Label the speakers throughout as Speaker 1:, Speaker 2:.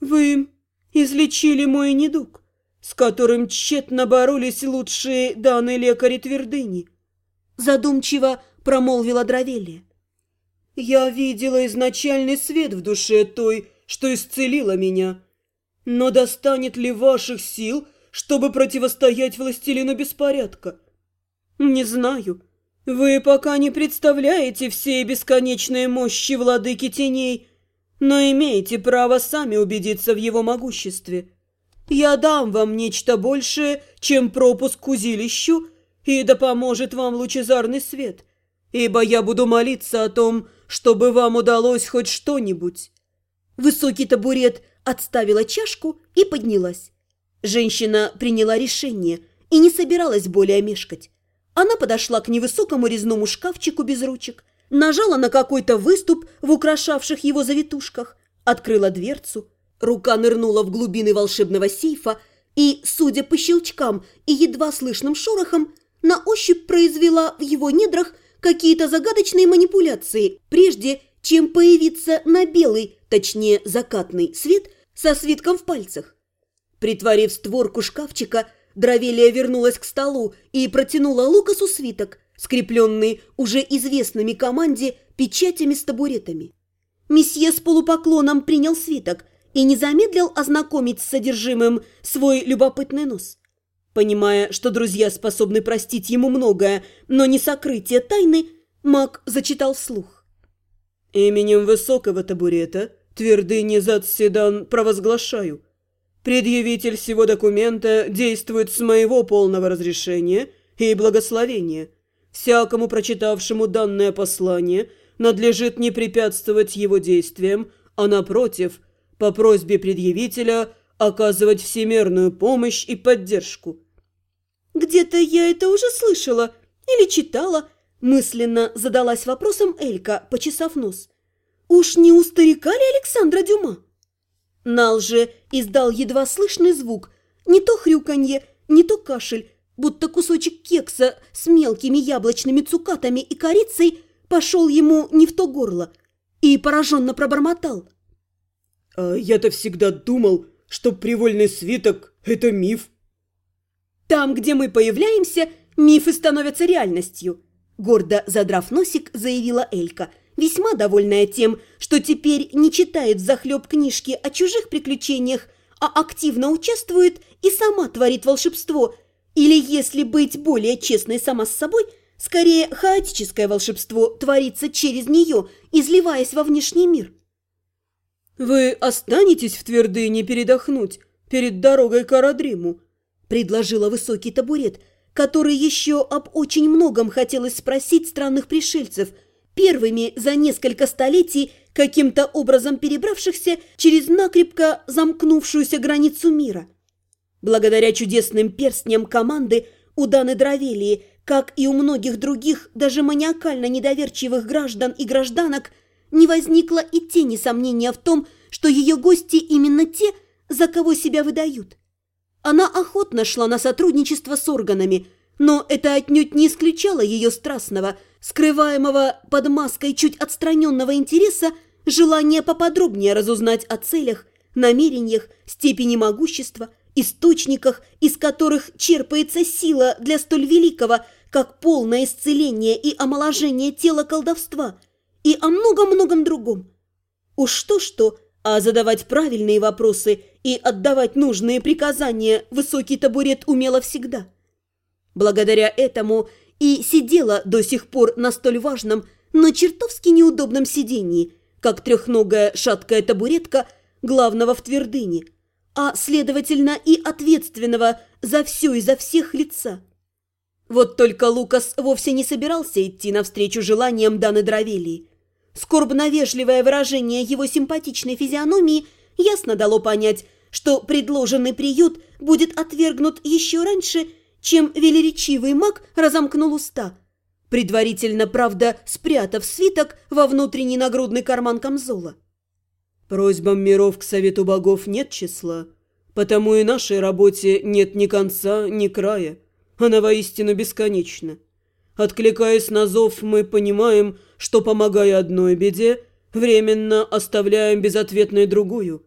Speaker 1: Вы излечили мой недуг, с которым тщетно боролись лучшие данные лекари твердыни. Задумчиво промолвила Дравелия. Я видела изначальный свет в душе той, что исцелила меня. Но достанет ли ваших сил, чтобы противостоять властелину беспорядка? Не знаю. Вы пока не представляете всей бесконечной мощи владыки теней, но имеете право сами убедиться в его могуществе. Я дам вам нечто большее, чем пропуск к узилищу, и да поможет вам лучезарный свет, ибо я буду молиться о том, чтобы вам удалось хоть что-нибудь». Высокий табурет отставила чашку и поднялась. Женщина приняла решение и не собиралась более мешкать. Она подошла к невысокому резному шкафчику без ручек, нажала на какой-то выступ в украшавших его завитушках, открыла дверцу. Рука нырнула в глубины волшебного сейфа и, судя по щелчкам и едва слышным шорохам, на ощупь произвела в его недрах какие-то загадочные манипуляции, прежде чем появиться на белый, точнее закатный свет со свитком в пальцах. Притворив створку шкафчика, Дравелия вернулась к столу и протянула Лукасу свиток, скрепленный уже известными команде печатями с табуретами. Месье с полупоклоном принял свиток и не замедлил ознакомить с содержимым свой любопытный нос. Понимая, что друзья способны простить ему многое, но не сокрытие тайны, маг зачитал вслух. «Именем высокого табурета твердыни Затседан провозглашаю – Предъявитель всего документа действует с моего полного разрешения и благословения. Всякому прочитавшему данное послание надлежит не препятствовать его действиям, а напротив, по просьбе предъявителя оказывать всемерную помощь и поддержку. «Где-то я это уже слышала или читала», мысленно задалась вопросом Элька, почесав нос. «Уж не у старика ли Александра Дюма?» Нал же издал едва слышный звук, не то хрюканье, не то кашель, будто кусочек кекса с мелкими яблочными цукатами и корицей пошел ему не в то горло и пораженно пробормотал.
Speaker 2: «А я-то всегда думал, что привольный свиток – это миф».
Speaker 1: «Там, где мы появляемся, мифы становятся реальностью», – гордо задрав носик, заявила Элька – весьма довольная тем, что теперь не читает захлеб книжки о чужих приключениях, а активно участвует и сама творит волшебство, или, если быть более честной сама с собой, скорее хаотическое волшебство творится через нее, изливаясь во внешний мир.
Speaker 2: «Вы останетесь в твердыне передохнуть перед дорогой к Арадриму?» – предложила высокий табурет, который еще об очень многом хотелось спросить странных пришельцев –
Speaker 1: первыми за несколько столетий каким-то образом перебравшихся через накрепко замкнувшуюся границу мира. Благодаря чудесным перстням команды у Даны Дравелии, как и у многих других, даже маниакально недоверчивых граждан и гражданок, не возникло и тени сомнения в том, что ее гости именно те, за кого себя выдают. Она охотно шла на сотрудничество с органами, но это отнюдь не исключало ее страстного – скрываемого под маской чуть отстраненного интереса, желание поподробнее разузнать о целях, намерениях, степени могущества, источниках, из которых черпается сила для столь великого, как полное исцеление и омоложение тела колдовства, и о многом-многом другом. Уж что-что, а задавать правильные вопросы и отдавать нужные приказания высокий табурет умела всегда. Благодаря этому – и сидела до сих пор на столь важном, но чертовски неудобном сидении, как трехногая шаткая табуретка главного в твердыне, а, следовательно, и ответственного за все и за всех лица. Вот только Лукас вовсе не собирался идти навстречу желаниям Даны Дравелии. Скорбно-вежливое выражение его симпатичной физиономии ясно дало понять, что предложенный приют будет отвергнут еще раньше, чем велеречивый маг разомкнул уста, предварительно, правда, спрятав свиток во внутренний нагрудный карман камзола.
Speaker 2: Просьбам миров к совету богов нет числа, потому и нашей работе нет ни конца, ни края. Она воистину бесконечна. Откликаясь на зов, мы понимаем, что, помогая одной беде, временно оставляем безответной другую.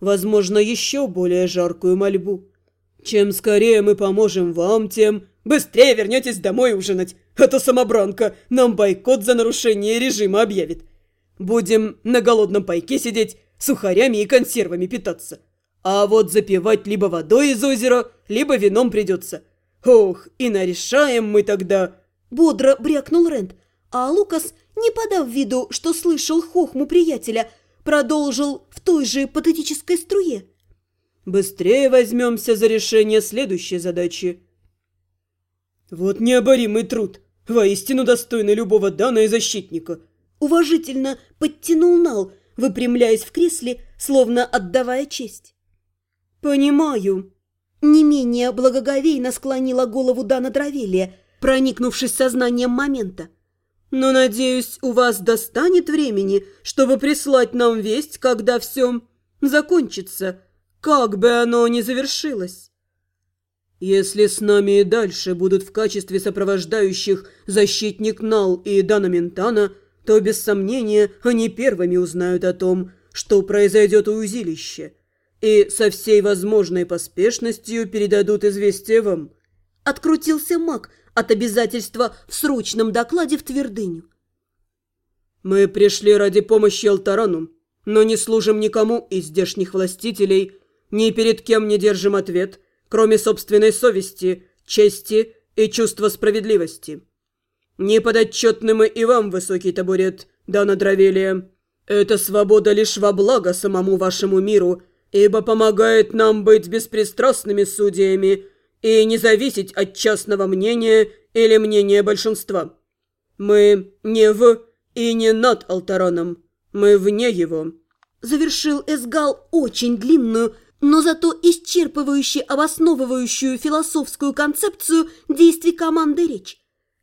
Speaker 1: возможно, еще более жаркую мольбу. Чем скорее мы поможем вам, тем быстрее вернетесь домой ужинать, а то самобранка нам бойкот за нарушение режима объявит. Будем на голодном пайке сидеть, сухарями и консервами питаться. А вот запивать либо водой из озера, либо вином придется. Ох, и нарешаем мы тогда...»
Speaker 2: Бодро брякнул Рент, а Лукас, не подав виду, что слышал хохму приятеля, продолжил в той же патетической струе.
Speaker 1: «Быстрее возьмемся за решение следующей задачи». «Вот необоримый труд, воистину достойный любого дана и защитника»,
Speaker 2: уважительно подтянул Нал, выпрямляясь в кресле, словно отдавая честь. «Понимаю». Не менее благоговейно склонила голову Дана Дравелия, проникнувшись сознанием момента.
Speaker 1: «Но, надеюсь, у вас достанет времени, чтобы прислать нам весть, когда все закончится, как бы оно ни завершилось». «Если с нами и дальше будут в качестве сопровождающих защитник Нал и Дана Ментана, то, без сомнения, они первыми узнают о том, что произойдет у узилища, и со всей возможной поспешностью передадут известие вам».
Speaker 2: Открутился маг от обязательства в срочном докладе в твердыню.
Speaker 1: «Мы пришли ради помощи Алтарану, но не служим никому из здешних властителей, ни перед кем не держим ответ, кроме собственной совести, чести и чувства справедливости. Не подотчетны мы и вам, высокий табурет, Дана Дравелия. Это свобода лишь во благо самому вашему миру, ибо помогает нам быть беспристрастными судьями и не зависеть от частного мнения или мнения большинства. Мы не в и не над Алтараном, мы вне его».
Speaker 2: Завершил Эсгал очень длинную, но зато исчерпывающую обосновывающую философскую концепцию действий команды речь.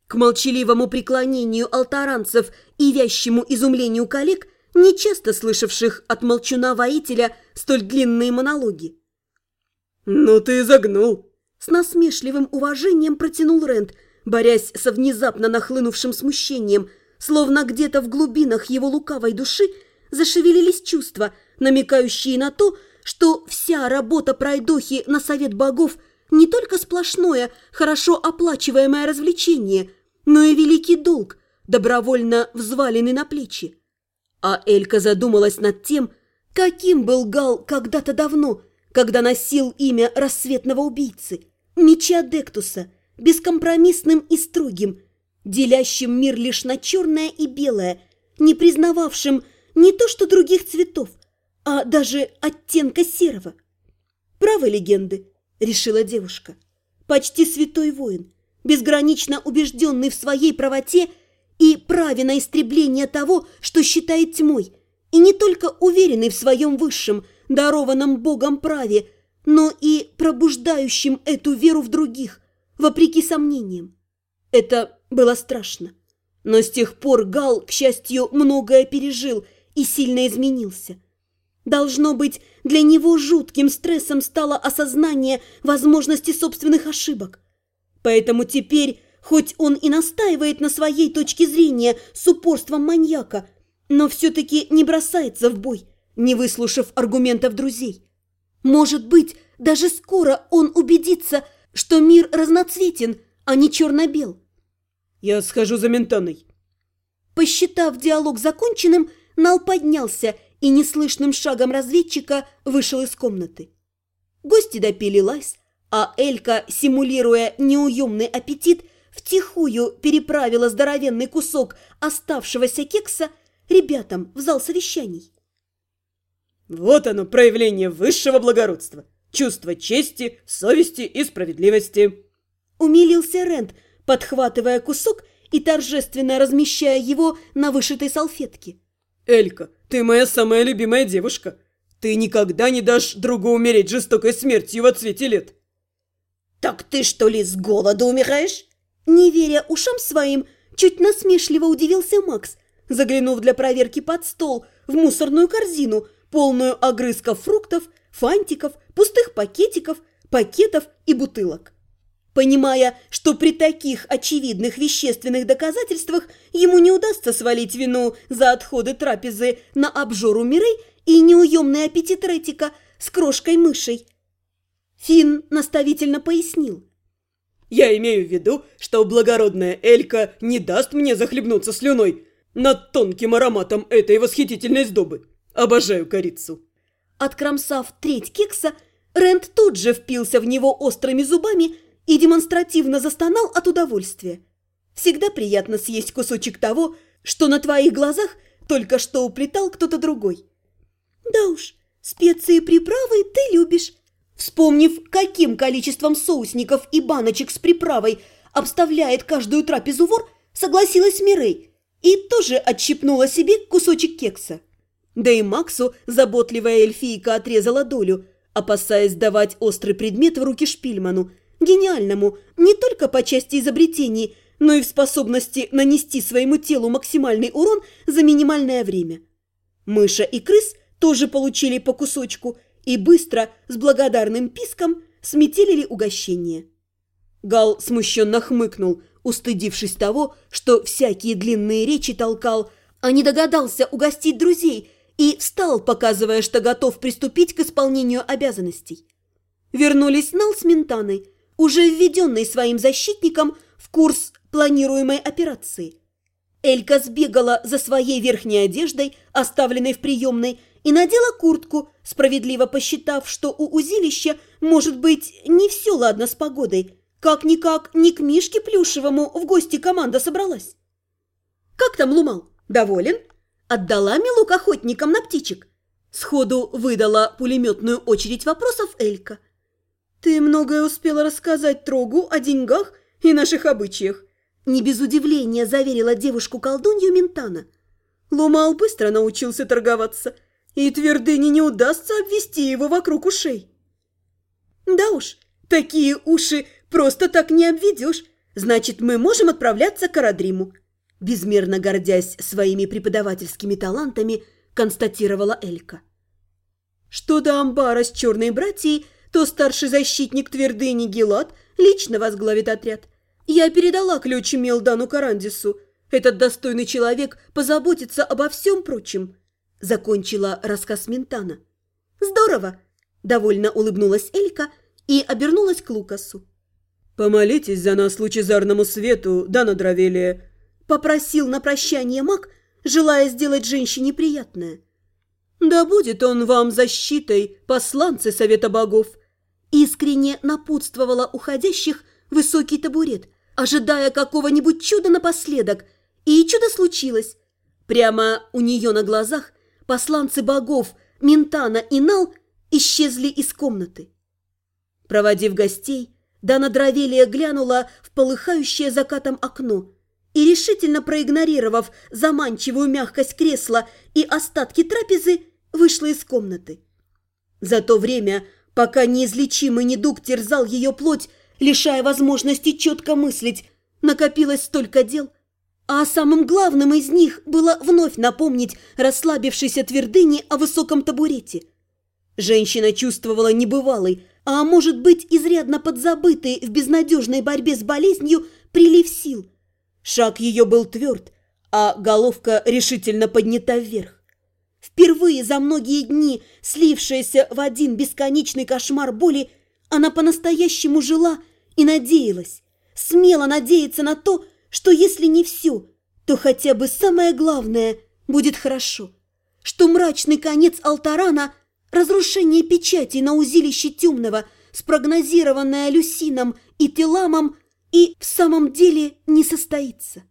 Speaker 2: К молчаливому преклонению алтаранцев и вящему изумлению коллег – нечасто слышавших от молчуна-воителя столь длинные монологи.
Speaker 1: «Ну ты загнул!»
Speaker 2: С насмешливым уважением протянул Рент, борясь со внезапно нахлынувшим смущением, словно где-то в глубинах его лукавой души зашевелились чувства, намекающие на то, что вся работа пройдохи на совет богов не только сплошное, хорошо оплачиваемое развлечение, но и великий долг, добровольно взваленный на плечи. А Элька задумалась над тем, каким был Гал когда-то давно, когда носил имя рассветного убийцы, меча Дектуса, бескомпромиссным и строгим, делящим мир лишь на черное и белое, не признававшим не то что других цветов, а даже оттенка серого. «Правы легенды», — решила девушка. «Почти святой воин, безгранично убежденный в своей правоте и праве на истребление того, что считает тьмой, и не только уверенный в своем высшем, дарованном Богом праве, но и пробуждающим эту веру в других, вопреки сомнениям. Это было страшно. Но с тех пор Гал, к счастью, многое пережил и сильно изменился. Должно быть, для него жутким стрессом стало осознание возможности собственных ошибок. Поэтому теперь Хоть он и настаивает на своей точке зрения с упорством маньяка, но все-таки не бросается в бой, не выслушав аргументов друзей. Может быть, даже скоро он убедится, что мир разноцветен, а не черно-бел.
Speaker 1: «Я схожу за Ментаной».
Speaker 2: Посчитав диалог законченным, Нал поднялся и неслышным шагом разведчика вышел из комнаты. Гости допили лайс, а Элька, симулируя неуемный аппетит, втихую переправила здоровенный кусок оставшегося кекса ребятам в зал совещаний.
Speaker 1: Вот оно, проявление высшего благородства, чувство чести, совести и справедливости.
Speaker 2: Умилился Рент, подхватывая кусок и торжественно размещая его на вышитой салфетке.
Speaker 1: Элька, ты моя самая любимая девушка. Ты никогда не дашь другу умереть жестокой смертью в цвете лет.
Speaker 2: Так ты что ли с голода умираешь? Не веря ушам своим, чуть насмешливо удивился Макс, заглянув для проверки под стол в мусорную корзину, полную огрызков фруктов, фантиков, пустых пакетиков, пакетов и бутылок. Понимая, что при таких очевидных вещественных доказательствах ему не удастся свалить вину за отходы трапезы на обжору Мирей и неуемный аппетит Ретика с крошкой-мышей. Финн наставительно пояснил.
Speaker 1: «Я имею в виду, что благородная Элька не даст мне захлебнуться слюной над тонким ароматом этой восхитительной сдобы. Обожаю корицу».
Speaker 2: Откромсав треть кекса, Рент тут же впился в него острыми зубами и демонстративно застонал от удовольствия. Всегда приятно съесть кусочек того, что на твоих глазах только что уплетал кто-то другой. Да уж, специи и приправы ты любишь. Вспомнив, каким количеством соусников и баночек с приправой обставляет каждую трапезу вор, согласилась Мирей и тоже отщипнула себе кусочек кекса. Да и Максу заботливая эльфийка отрезала долю, опасаясь давать острый предмет в руки Шпильману, гениальному не только по части изобретений, но и в способности нанести своему телу максимальный урон за минимальное время. Мыша и крыс тоже получили по кусочку и быстро, с благодарным писком, сметелили угощение. Гал смущенно хмыкнул, устыдившись того, что всякие длинные речи толкал, а не догадался угостить друзей – и встал, показывая, что готов приступить к исполнению обязанностей. Вернулись Нал с Ментаной, уже введенный своим защитником в курс планируемой операции. Элька сбегала за своей верхней одеждой, оставленной в приемной, и надела куртку, справедливо посчитав, что у узилища может быть не все ладно с погодой. Как-никак не к Мишке Плюшевому в гости команда собралась. «Как там Лумал? Доволен?» Отдала мелок охотникам на птичек. Сходу выдала пулеметную очередь вопросов Элька. «Ты многое успела рассказать Трогу о деньгах и наших обычаях», не без удивления заверила девушку-колдунью Ментана. Лумал быстро научился торговаться, и твердыне не удастся обвести его вокруг ушей. «Да уж, такие уши просто так не обведешь. Значит, мы можем отправляться к Арадриму безмерно гордясь своими преподавательскими талантами, констатировала Элька. Что до амбара с черной братьей, то старший защитник твердыни Гелат лично возглавит отряд. Я передала ключ Мелдану Карандису. Этот достойный человек позаботится обо всем прочем. Закончила рассказ Ментана. Здорово! Довольно улыбнулась Элька и обернулась к Лукасу.
Speaker 1: «Помолитесь за нас лучезарному свету, Дана Дравелия»,
Speaker 2: Попросил на прощание маг, желая сделать женщине приятное. «Да будет он вам защитой, посланцы Совета Богов!» Искренне напутствовала уходящих высокий табурет, ожидая какого-нибудь чуда напоследок. И чудо случилось. Прямо у нее на глазах посланцы богов Ментана и Нал исчезли из комнаты. Проводив гостей, Дана Дравелия глянула в полыхающее закатом окно – и, решительно проигнорировав заманчивую мягкость кресла и остатки трапезы, вышла из комнаты. За то время, пока неизлечимый недуг терзал ее плоть, лишая возможности четко мыслить, накопилось столько дел, а самым главным из них было вновь напомнить расслабившейся твердыне о высоком табурете. Женщина чувствовала небывалый, а может быть изрядно подзабытый в безнадежной борьбе с болезнью прилив сил – Шаг ее был тверд, а головка решительно поднята вверх. Впервые за многие дни, слившаяся в один бесконечный кошмар боли, она по-настоящему жила и надеялась, смело надеяться на то, что если не все, то хотя бы самое главное будет хорошо, что мрачный конец Алтарана, разрушение печати на узилище темного, спрогнозированное Люсином и Теламом – и в самом деле не состоится.